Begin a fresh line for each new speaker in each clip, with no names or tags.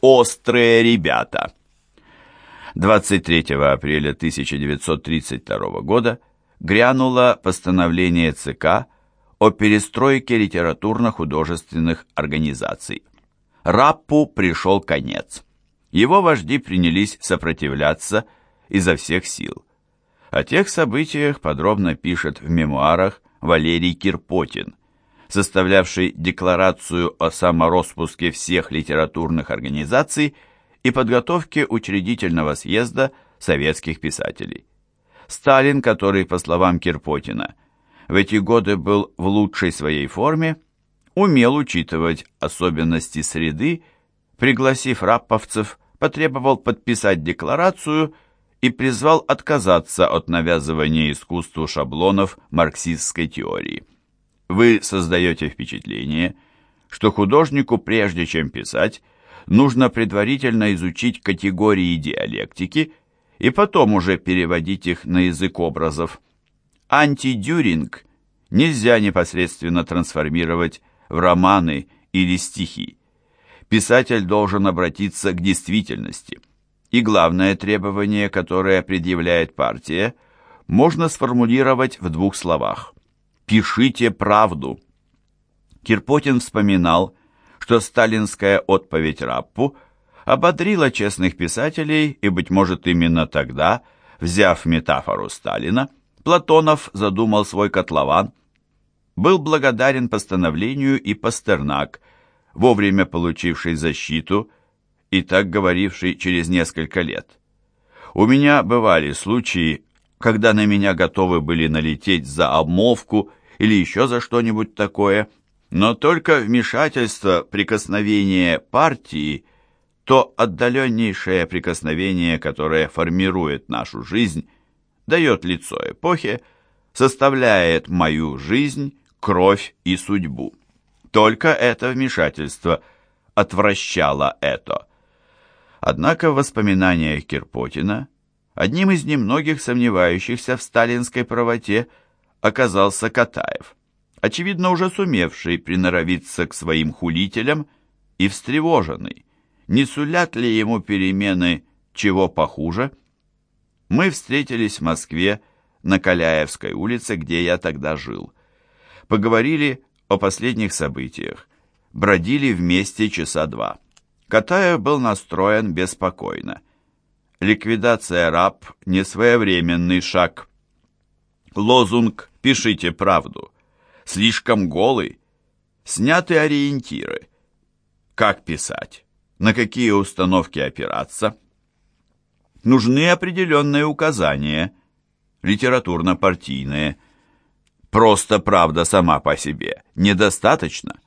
острые ребята. 23 апреля 1932 года грянуло постановление ЦК о перестройке литературно-художественных организаций. Раппу пришел конец. Его вожди принялись сопротивляться изо всех сил. О тех событиях подробно пишет в мемуарах Валерий Кирпотин, составлявший декларацию о самороспуске всех литературных организаций и подготовке учредительного съезда советских писателей. Сталин, который, по словам Кирпотина, в эти годы был в лучшей своей форме, умел учитывать особенности среды, пригласив рапповцев, потребовал подписать декларацию и призвал отказаться от навязывания искусству шаблонов марксистской теории. Вы создаете впечатление, что художнику, прежде чем писать, нужно предварительно изучить категории диалектики и потом уже переводить их на язык образов. Антидюринг нельзя непосредственно трансформировать в романы или стихи. Писатель должен обратиться к действительности. И главное требование, которое предъявляет партия, можно сформулировать в двух словах. «Пишите правду». Кирпотин вспоминал, что сталинская отповедь Раппу ободрила честных писателей, и, быть может, именно тогда, взяв метафору Сталина, Платонов задумал свой котлован. Был благодарен постановлению и Пастернак, вовремя получивший защиту и так говоривший через несколько лет. У меня бывали случаи, когда на меня готовы были налететь за обмовку или еще за что-нибудь такое, но только вмешательство, прикосновение партии, то отдаленнейшее прикосновение, которое формирует нашу жизнь, дает лицо эпохи, составляет мою жизнь, кровь и судьбу. Только это вмешательство отвращало это. Однако в воспоминаниях Кирпотина одним из немногих сомневающихся в сталинской правоте оказался Катаев, очевидно уже сумевший приноровиться к своим хулителям и встревоженный. Не сулят ли ему перемены чего похуже? Мы встретились в Москве на Каляевской улице, где я тогда жил. Поговорили о последних событиях. Бродили вместе часа два. Катаев был настроен беспокойно. Ликвидация раб – несвоевременный шаг. Лозунг «Пишите правду» слишком голый. Сняты ориентиры. Как писать? На какие установки опираться? Нужны определенные указания, литературно-партийные – Просто правда сама по себе недостаточно.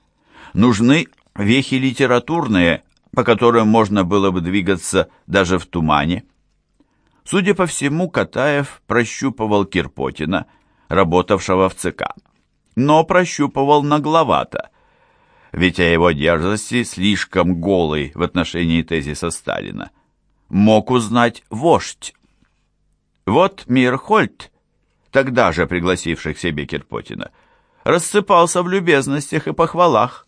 Нужны вехи литературные, по которым можно было бы двигаться даже в тумане. Судя по всему, Катаев прощупывал Кирпотина, работавшего в ЦК. Но прощупывал нагловато, ведь о его дерзости слишком голый в отношении тезиса Сталина. Мог узнать вождь. Вот Мирхольд тогда же пригласивший к себе Кирпотина, рассыпался в любезностях и похвалах.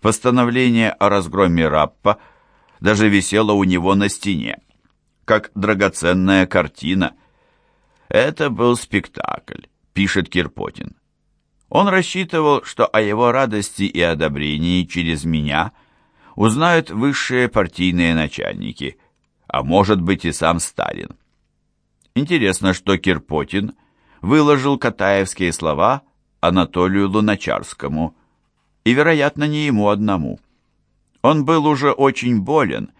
Постановление о разгроме Раппа даже висело у него на стене, как драгоценная картина. Это был спектакль, пишет Кирпотин. Он рассчитывал, что о его радости и одобрении через меня узнают высшие партийные начальники, а может быть и сам Сталин. Интересно, что Кирпотин – выложил катаевские слова Анатолию Луначарскому, и, вероятно, не ему одному. Он был уже очень болен,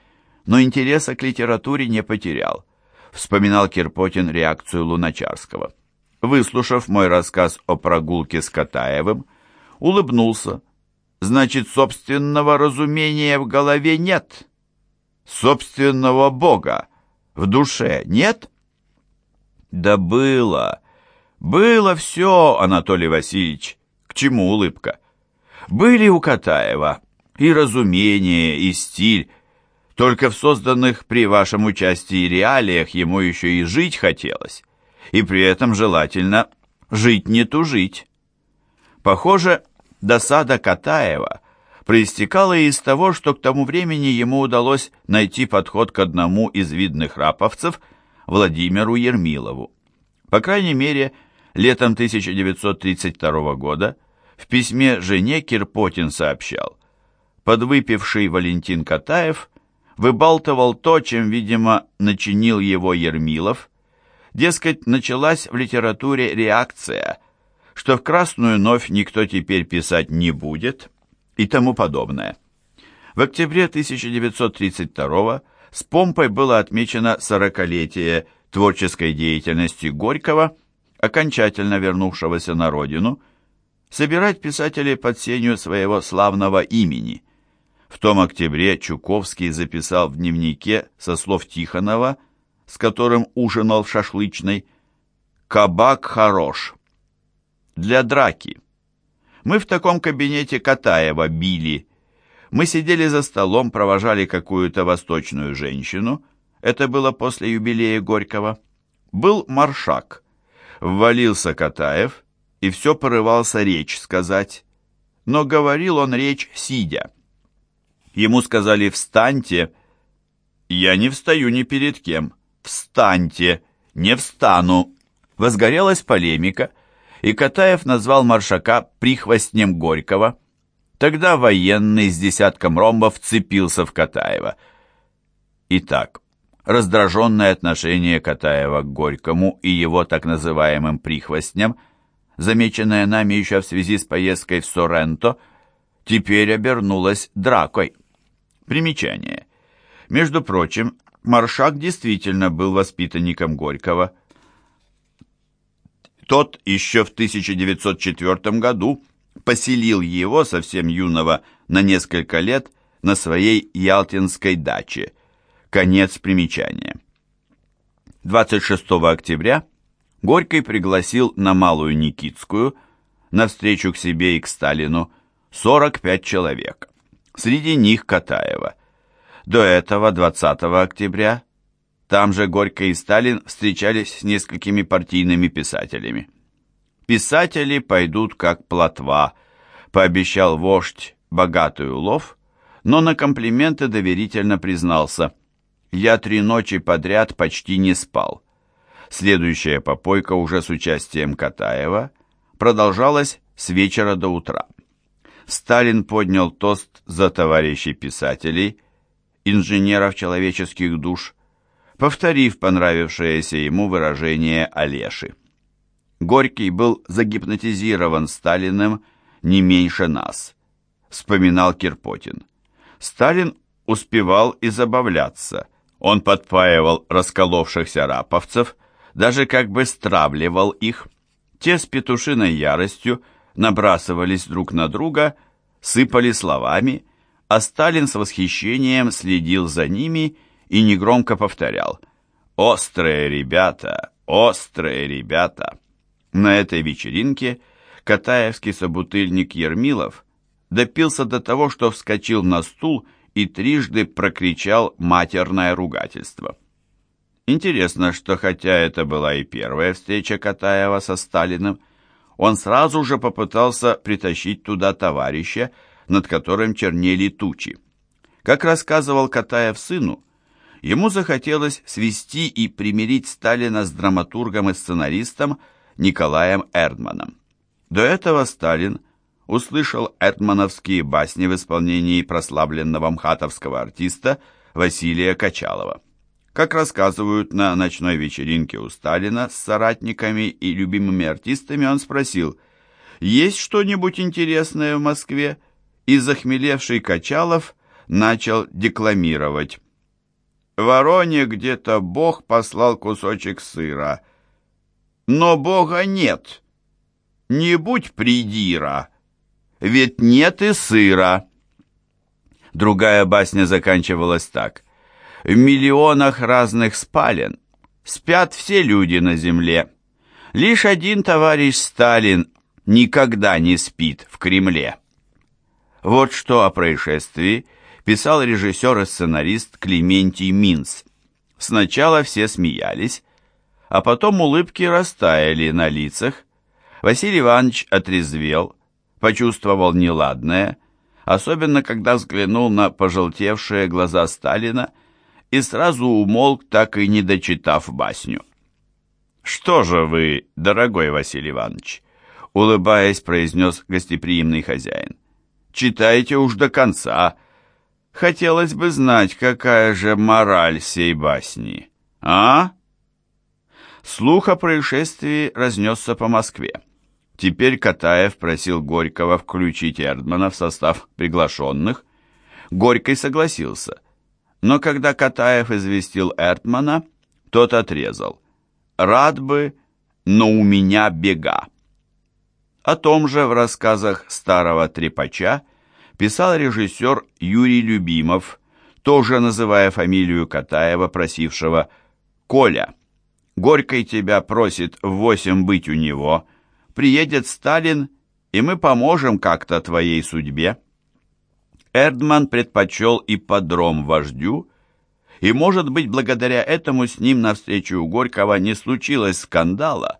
но интереса к литературе не потерял, вспоминал Кирпотин реакцию Луначарского. Выслушав мой рассказ о прогулке с Катаевым, улыбнулся. Значит, собственного разумения в голове нет. Собственного Бога в душе нет? Да было, было все, Анатолий Васильевич. К чему улыбка? Были у Катаева и разумение, и стиль. Только в созданных при вашем участии реалиях ему еще и жить хотелось. И при этом желательно жить не тужить. Похоже, досада Катаева проистекало и из того, что к тому времени ему удалось найти подход к одному из видных раповцев, Владимиру Ермилову. По крайней мере, летом 1932 года в письме жене Кирпотин сообщал, подвыпивший Валентин Катаев выбалтывал то, чем, видимо, начинил его Ермилов, дескать, началась в литературе реакция, что в «Красную новь» никто теперь писать не будет и тому подобное. В октябре 1932 с помпой было отмечено сорокалетие творческой деятельности Горького, окончательно вернувшегося на родину, собирать писателей под сенью своего славного имени. В том октябре Чуковский записал в дневнике со слов Тихонова, с которым ужинал в шашлычной, «Кабак хорош. Для драки. Мы в таком кабинете Катаева били. Мы сидели за столом, провожали какую-то восточную женщину. Это было после юбилея Горького. Был маршак. Ввалился Катаев и все порывался речь сказать. Но говорил он речь сидя. Ему сказали «встаньте». «Я не встаю ни перед кем». «Встаньте». «Не встану». Возгорелась полемика, и Катаев назвал маршака прихвостнем Горького. Тогда военный с десятком ромбов цепился в Катаева. Итак, раздраженное отношение Катаева к Горькому и его так называемым прихвостням, замеченное нами еще в связи с поездкой в Соренто, теперь обернулось дракой. Примечание. Между прочим, Маршак действительно был воспитанником Горького. Тот еще в 1904 году поселил его, совсем юного, на несколько лет на своей ялтинской даче. Конец примечания. 26 октября Горький пригласил на Малую Никитскую, на встречу к себе и к Сталину, 45 человек. Среди них Катаева. До этого, 20 октября, там же Горько и Сталин встречались с несколькими партийными писателями. «Писатели пойдут как плотва», — пообещал вождь богатый улов, но на комплименты доверительно признался. «Я три ночи подряд почти не спал». Следующая попойка уже с участием Катаева продолжалась с вечера до утра. Сталин поднял тост за товарищей писателей, инженеров человеческих душ, повторив понравившееся ему выражение Олеши. Горький был загипнотизирован Сталиным не меньше нас, вспоминал Кирпотин. Сталин успевал и забавляться. Он подпаивал расколовшихся раповцев, даже как бы стравливал их. Те с петушиной яростью набрасывались друг на друга, сыпали словами, а Сталин с восхищением следил за ними и негромко повторял «Острые ребята! Острые ребята!» На этой вечеринке катаевский собутыльник Ермилов допился до того, что вскочил на стул и трижды прокричал матерное ругательство. Интересно, что хотя это была и первая встреча Катаева со Сталиным, он сразу же попытался притащить туда товарища, над которым чернели тучи. Как рассказывал Катаев сыну, ему захотелось свести и примирить Сталина с драматургом и сценаристом Николаем Эрдманом. До этого Сталин услышал эрдмановские басни в исполнении прославленного мхатовского артиста Василия Качалова. Как рассказывают на ночной вечеринке у Сталина с соратниками и любимыми артистами, он спросил, «Есть что-нибудь интересное в Москве?» И захмелевший Качалов начал декламировать. «Вороне где-то Бог послал кусочек сыра. Но Бога нет. Не будь придира, ведь нет и сыра». Другая басня заканчивалась так – в миллионах разных спален спят все люди на земле. Лишь один товарищ Сталин никогда не спит в Кремле. Вот что о происшествии писал режиссер и сценарист Клементий Минц. Сначала все смеялись, а потом улыбки растаяли на лицах. Василий Иванович отрезвел, почувствовал неладное, особенно когда взглянул на пожелтевшие глаза Сталина и сразу умолк, так и не дочитав басню. «Что же вы, дорогой Василий Иванович?» улыбаясь, произнес гостеприимный хозяин. «Читайте уж до конца. Хотелось бы знать, какая же мораль сей басни. А?» Слух о происшествии разнесся по Москве. Теперь Катаев просил Горького включить Эрдмана в состав приглашенных. Горький согласился. Но когда Катаев известил Эрдмана, тот отрезал. «Рад бы, но у меня бега». О том же в рассказах старого трепача писал режиссер Юрий Любимов, тоже называя фамилию Катаева, просившего «Коля». Горький тебя просит в восемь быть у него. Приедет Сталин, и мы поможем как-то твоей судьбе. Эрдман предпочел ипподром вождю, и, может быть, благодаря этому с ним навстречу у Горького не случилось скандала,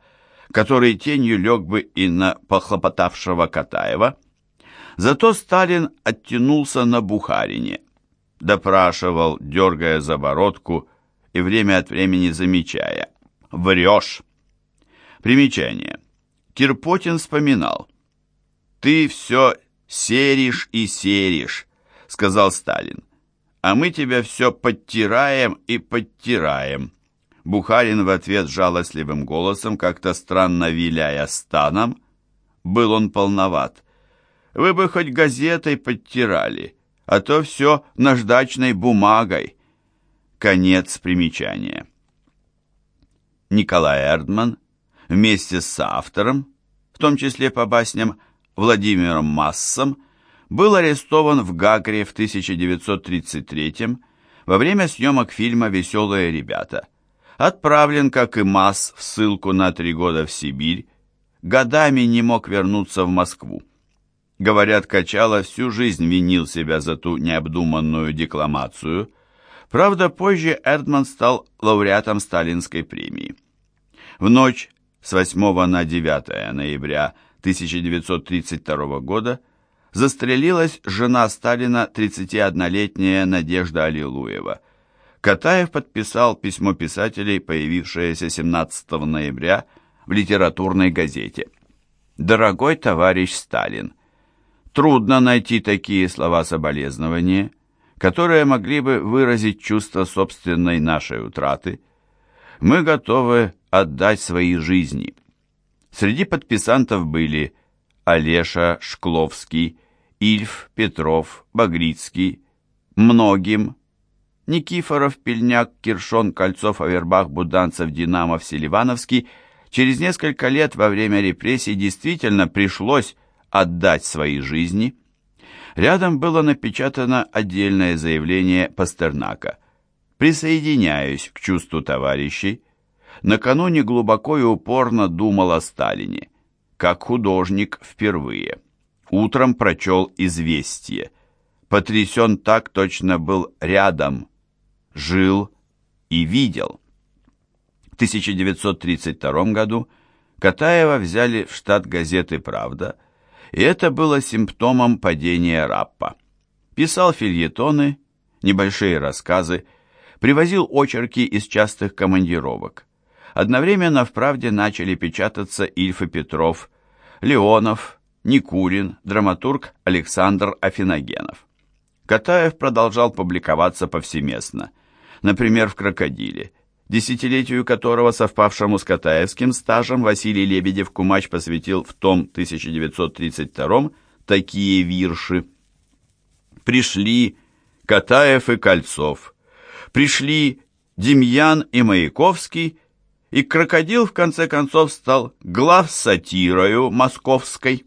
который тенью лег бы и на похлопотавшего Катаева. Зато Сталин оттянулся на Бухарине, допрашивал, дергая за бородку и время от времени замечая – Врешь. Примечание. Кирпотин вспоминал. «Ты все серишь и серишь», — сказал Сталин. «А мы тебя все подтираем и подтираем». Бухарин в ответ жалостливым голосом, как-то странно виляя станом, был он полноват. «Вы бы хоть газетой подтирали, а то все наждачной бумагой». Конец примечания. Николай Эрдман вместе с соавтором, в том числе по басням Владимиром Массом, был арестован в Гагре в 1933 во время съемок фильма «Веселые ребята». Отправлен, как и Масс, в ссылку на три года в Сибирь, годами не мог вернуться в Москву. Говорят, Качало всю жизнь винил себя за ту необдуманную декламацию – Правда, позже Эрдман стал лауреатом Сталинской премии. В ночь с 8 на 9 ноября 1932 года застрелилась жена Сталина, 31-летняя Надежда Аллилуева. Катаев подписал письмо писателей, появившееся 17 ноября в литературной газете. «Дорогой товарищ Сталин, трудно найти такие слова соболезнования» которые могли бы выразить чувство собственной нашей утраты, мы готовы отдать свои жизни. Среди подписантов были Олеша, Шкловский, Ильф, Петров, Багрицкий, многим, Никифоров, Пельняк, Киршон, Кольцов, Авербах, Буданцев, Динамов, Селивановский через несколько лет во время репрессий действительно пришлось отдать свои жизни – Рядом было напечатано отдельное заявление Пастернака. «Присоединяюсь к чувству товарищей. Накануне глубоко и упорно думал о Сталине. Как художник впервые. Утром прочел «Известие». Потрясен так точно был рядом. Жил и видел. В 1932 году Катаева взяли в штат газеты «Правда», и это было симптомом падения Раппа. Писал фильетоны, небольшие рассказы, привозил очерки из частых командировок. Одновременно в «Правде» начали печататься Ильф и Петров, Леонов, Никулин, драматург Александр Афиногенов. Катаев продолжал публиковаться повсеместно, например, в «Крокодиле», десятилетию которого, совпавшему с Катаевским стажем, Василий Лебедев-Кумач посвятил в том 1932 такие вирши. «Пришли Катаев и Кольцов, пришли Демьян и Маяковский, и крокодил в конце концов стал глав сатирою московской».